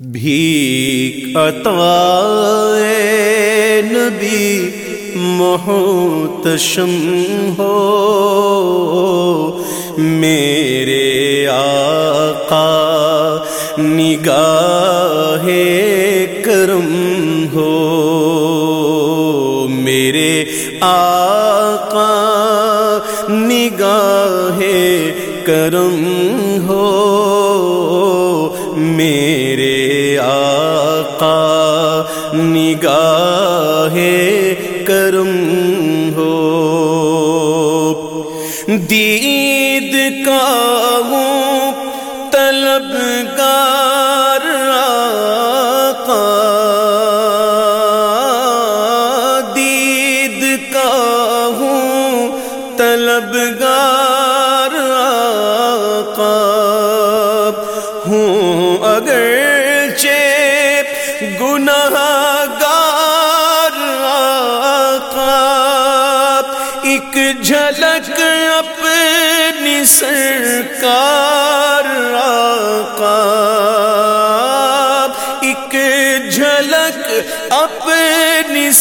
بھی نبی محتشم ہو۔ میرے آقا نگاہ کرم ہو۔ میرے آقا طلب گار آقا، دید کا ہوں طلب گار آقا۔ ہوں اگر گناہ گار آقا، ایک جھلک اپنی سرکار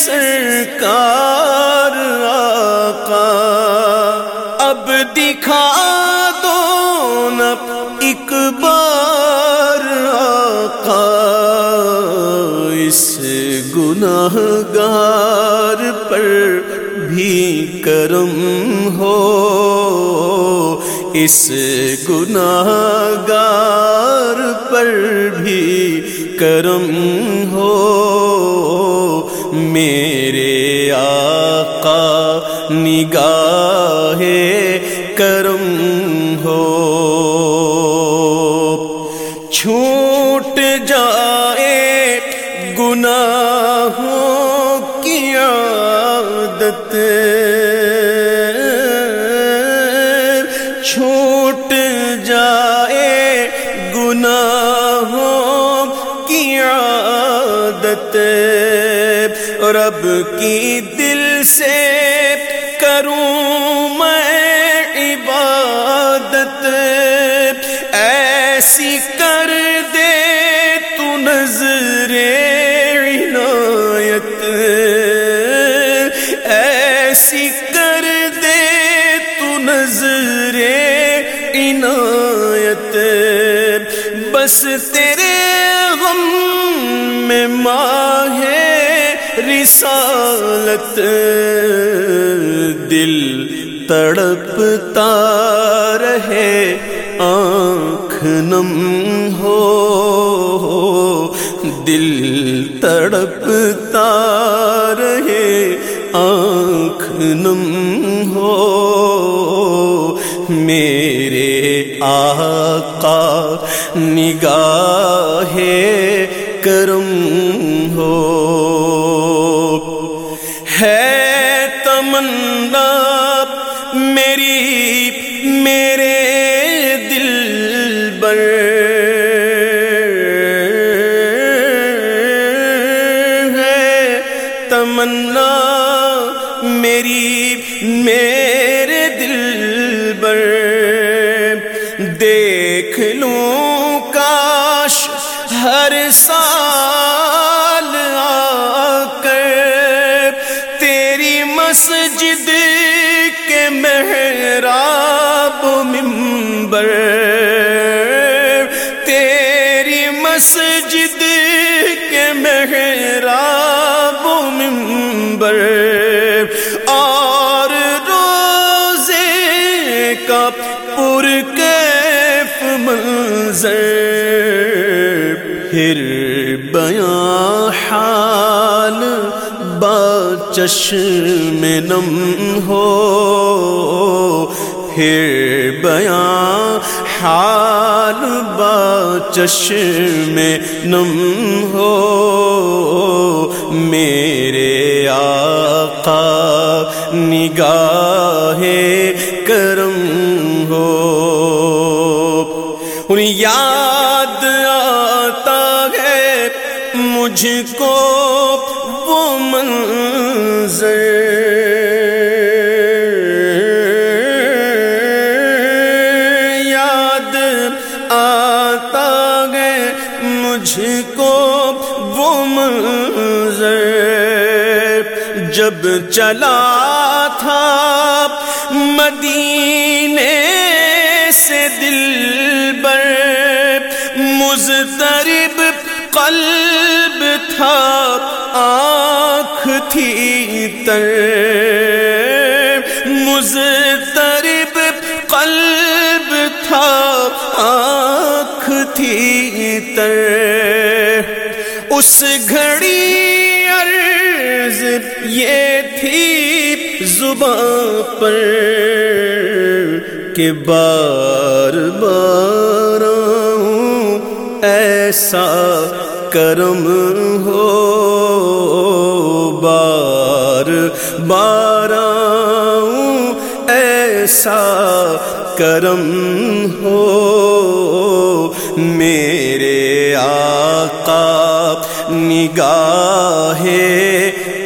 سرکار آقا۔ اب دکھا دو نا ایک بار آقا۔ اس گناہ گار پر بھی کرم ہو۔ اس گناہ گار پر بھی کرم ہو۔ کرم ہو۔ چھوٹ جائے گناہوں کی عادت۔ چھوٹ جائے گناہوں کی عادت۔ رب کی دل سے کروں عنایت، بس تیرے غم میں ماہ رسالت، دل تڑپتا رہے، آنکھ نم ہو، دل تڑپتا رہے، آنکھ نم ہو، میرے آقا نگاہ کرم ہو۔ ہے تمنا میری میرے دل بر ہے تمنا میری میرے مسجد کے محراب ممبر تیری مسجد کے محراب ممبر اور روزے کا پر کیف منظر، پھر بیاں چشم نم ہو، پھر بیاں حال با چشم نم ہو۔ میرے آقا نگاہ کرم ہو۔ ان یاد آتا ہے مجھ کو وہ منظر۔ یاد آتا مجھ کو وہ منظر۔ جب چلا تھا مدینے سے دل بر مزترب قلب تھا۔ آنکھ تھی تر مزترب قلب تھا، آنکھ تھی تر اس گھڑی عرض یہ تھی زباں پر کہ بار بار ایسا کرم ہو بار بار ایسا کرم ہو میرے آقا نگاہ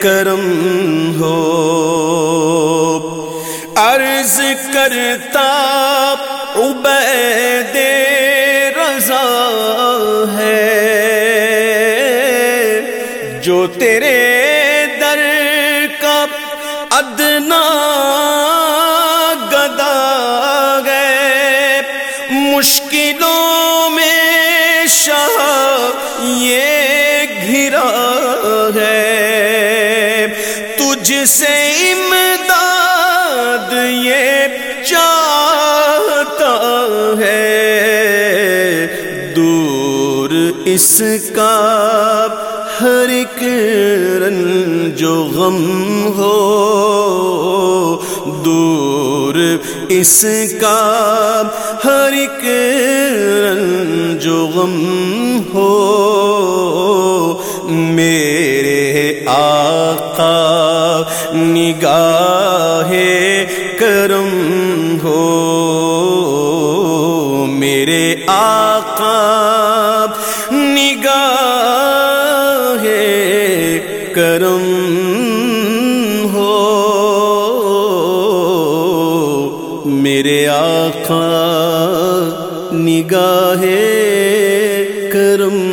کرم ہو عرض کرتا عبید رضا ہے جو تیرے در کا ادنا گدا گئے مشکلوں میں شاہ یہ گھرا ہے۔ تجھ سے امداد یہ چاہتا ہے۔ دور اس کا ہر ایک رنج و غم ہو، دور اس کا ہر ایک رنج و غم ہو۔ میرے آقا، نگاہ کرم ہو۔ میرے آقا آقا نگاہ کرم